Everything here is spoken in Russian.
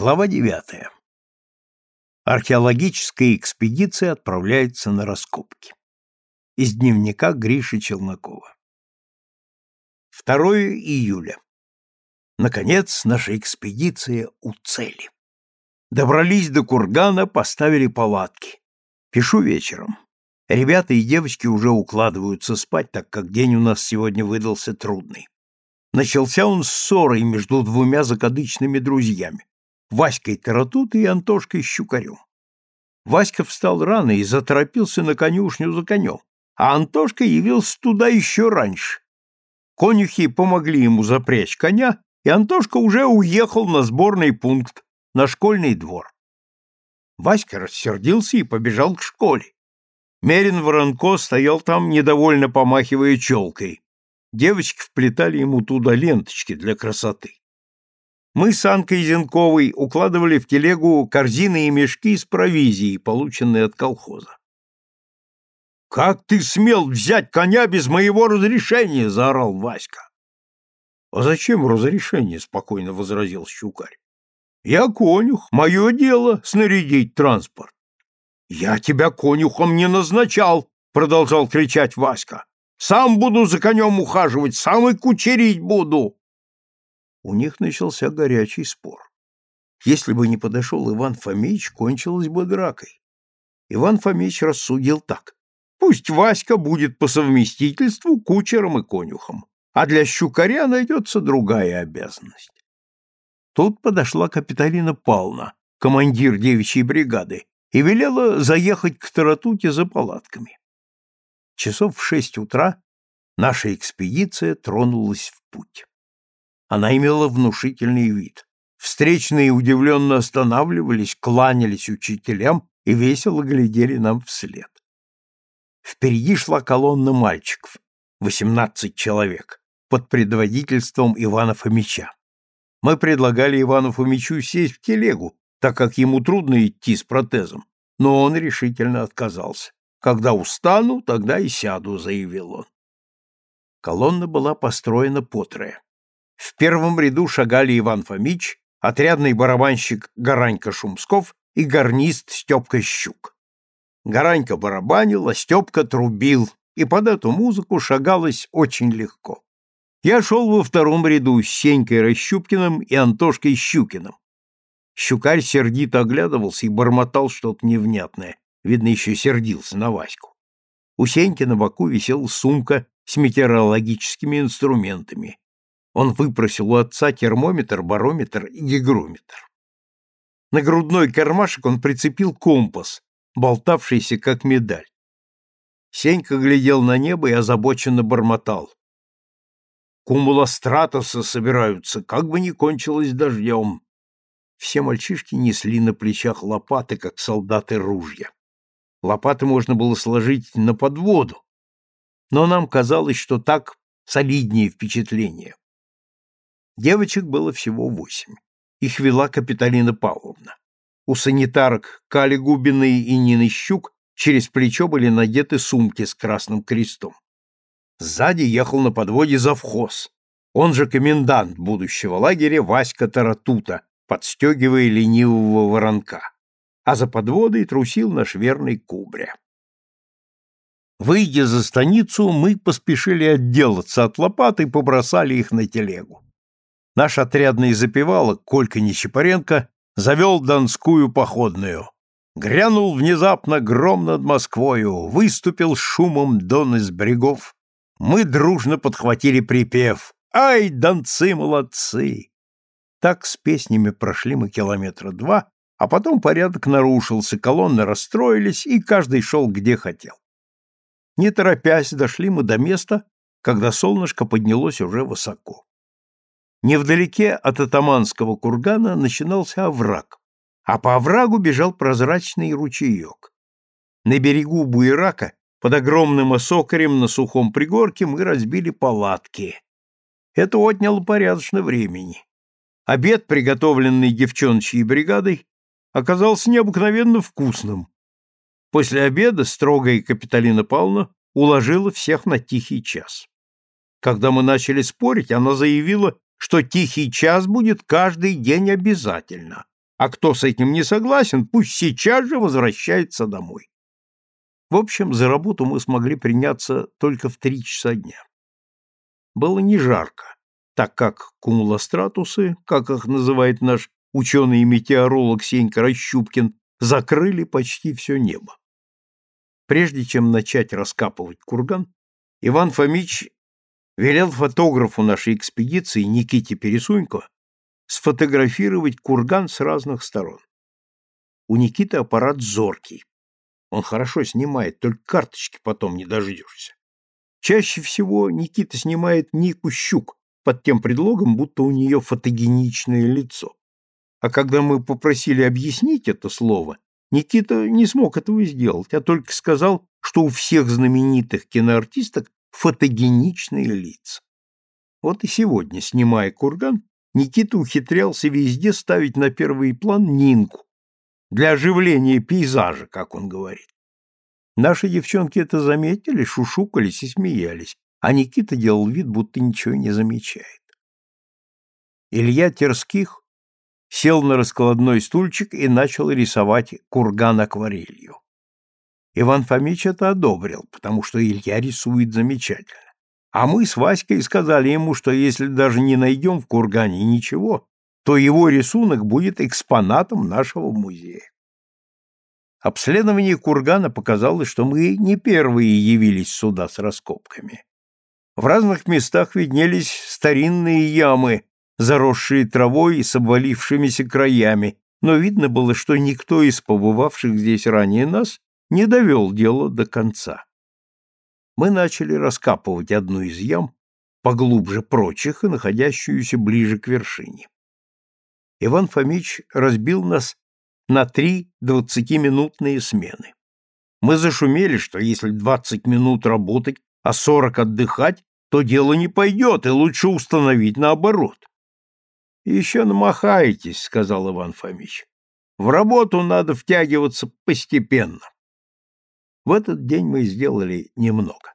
Глава девятая. Археологическая экспедиция отправляется на раскопки. Из дневника Гриши Челнокова. 2 июля. Наконец, наша экспедиция у цели. Добрались до кургана, поставили палатки. Пишу вечером. Ребята и девочки уже укладываются спать, так как день у нас сегодня выдался трудный. Начался он ссорой между двумя закадычными друзьями Васькой Таратутой и Антошкой Щукарем. Васька встал рано и заторопился на конюшню за конем, а Антошка явился туда еще раньше. Конюхи помогли ему запрячь коня, и Антошка уже уехал на сборный пункт, на школьный двор. Васька рассердился и побежал к школе. Мерин Воронко стоял там, недовольно помахивая челкой. Девочки вплетали ему туда ленточки для красоты мы с Анкой Зенковой укладывали в телегу корзины и мешки с провизией, полученные от колхоза. «Как ты смел взять коня без моего разрешения?» — заорал Васька. «А зачем разрешение?» — спокойно возразил Щукарь. «Я конюх, мое дело снарядить транспорт». «Я тебя конюхом не назначал!» — продолжал кричать Васька. «Сам буду за конем ухаживать, сам и кучерить буду!» У них начался горячий спор. Если бы не подошел Иван Фомич, кончилось бы дракой. Иван Фомич рассудил так. Пусть Васька будет по совместительству кучером и конюхом, а для щукаря найдется другая обязанность. Тут подошла Капиталина Павловна, командир девичьей бригады, и велела заехать к Таратуте за палатками. Часов в шесть утра наша экспедиция тронулась в путь. Она имела внушительный вид. Встречные удивленно останавливались, кланялись учителям и весело глядели нам вслед. Впереди шла колонна мальчиков, восемнадцать человек, под предводительством Ивана Фомича. Мы предлагали Ивану Фомичу сесть в телегу, так как ему трудно идти с протезом, но он решительно отказался. «Когда устану, тогда и сяду», — заявил он. Колонна была построена потрое. В первом ряду шагали Иван Фомич, отрядный барабанщик Гаранька Шумсков и гарнист Степка Щук. Гаранька барабанил, а Степка трубил, и под эту музыку шагалось очень легко. Я шел во втором ряду с Сенькой Расщупкиным и Антошкой Щукиным. Щукарь сердито оглядывался и бормотал что-то невнятное, видно, еще сердился на Ваську. У Сеньки на боку висела сумка с метеорологическими инструментами, он выпросил у отца термометр, барометр и гигрометр. На грудной кармашек он прицепил компас, болтавшийся как медаль. Сенька глядел на небо и озабоченно бормотал. Кумулостратосы собираются, как бы ни кончилось дождем. Все мальчишки несли на плечах лопаты, как солдаты ружья. Лопаты можно было сложить на подводу, но нам казалось, что так солиднее впечатление. Девочек было всего восемь. Их вела Капиталина Павловна. У санитарок Кали Губиной и Нины Щук через плечо были надеты сумки с красным крестом. Сзади ехал на подводе завхоз, он же комендант будущего лагеря Васька Таратута, подстегивая ленивого воронка. А за подводой трусил наш верный Кубря. Выйдя за станицу, мы поспешили отделаться от лопат и побросали их на телегу наш отрядный запевалок Колька Нечапаренко завел донскую походную. Грянул внезапно гром над Москвою, выступил шумом дон из брегов. Мы дружно подхватили припев «Ай, донцы молодцы!» Так с песнями прошли мы километра два, а потом порядок нарушился, колонны расстроились, и каждый шел где хотел. Не торопясь, дошли мы до места, когда солнышко поднялось уже высоко. Невдалеке от атаманского кургана начинался овраг, а по оврагу бежал прозрачный ручеек. На берегу Буерака, под огромным осокарем на сухом пригорке, мы разбили палатки. Это отняло порядочно времени. Обед, приготовленный девчончьей бригадой, оказался необыкновенно вкусным. После обеда строгая Капиталина Павловна уложила всех на тихий час. Когда мы начали спорить, она заявила, что тихий час будет каждый день обязательно, а кто с этим не согласен, пусть сейчас же возвращается домой. В общем, за работу мы смогли приняться только в три часа дня. Было не жарко, так как кумулостратусы, как их называет наш ученый-метеоролог Сенька Рощупкин, закрыли почти все небо. Прежде чем начать раскапывать курган, Иван Фомич велел фотографу нашей экспедиции Никите Пересунько сфотографировать курган с разных сторон. У Никиты аппарат зоркий. Он хорошо снимает, только карточки потом не дождешься. Чаще всего Никита снимает Нику Щук под тем предлогом, будто у нее фотогеничное лицо. А когда мы попросили объяснить это слово, Никита не смог этого сделать, а только сказал, что у всех знаменитых киноартисток фотогеничные лица. Вот и сегодня, снимая курган, Никита ухитрялся везде ставить на первый план Нинку для оживления пейзажа, как он говорит. Наши девчонки это заметили, шушукались и смеялись, а Никита делал вид, будто ничего не замечает. Илья Терских сел на раскладной стульчик и начал рисовать курган акварелью. Иван Фомич это одобрил, потому что Илья рисует замечательно. А мы с Васькой сказали ему, что если даже не найдем в кургане ничего, то его рисунок будет экспонатом нашего музея. Обследование кургана показало, что мы не первые явились сюда с раскопками. В разных местах виднелись старинные ямы, заросшие травой и с обвалившимися краями, но видно было, что никто из побывавших здесь ранее нас не довел дело до конца. Мы начали раскапывать одну из ям, поглубже прочих и находящуюся ближе к вершине. Иван Фомич разбил нас на три двадцатиминутные смены. Мы зашумели, что если двадцать минут работать, а сорок отдыхать, то дело не пойдет, и лучше установить наоборот. — Еще намахаетесь, — сказал Иван Фомич. — В работу надо втягиваться постепенно. В этот день мы сделали немного.